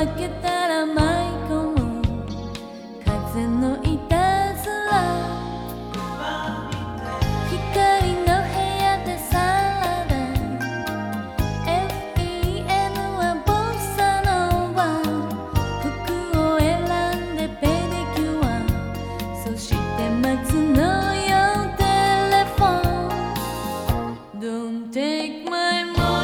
開けたら舞い込む風のいたずら。光の部屋でサラダ。Fen はボッサのワ。服を選んでペディキュアそして松のよテレフォン。Don't take my money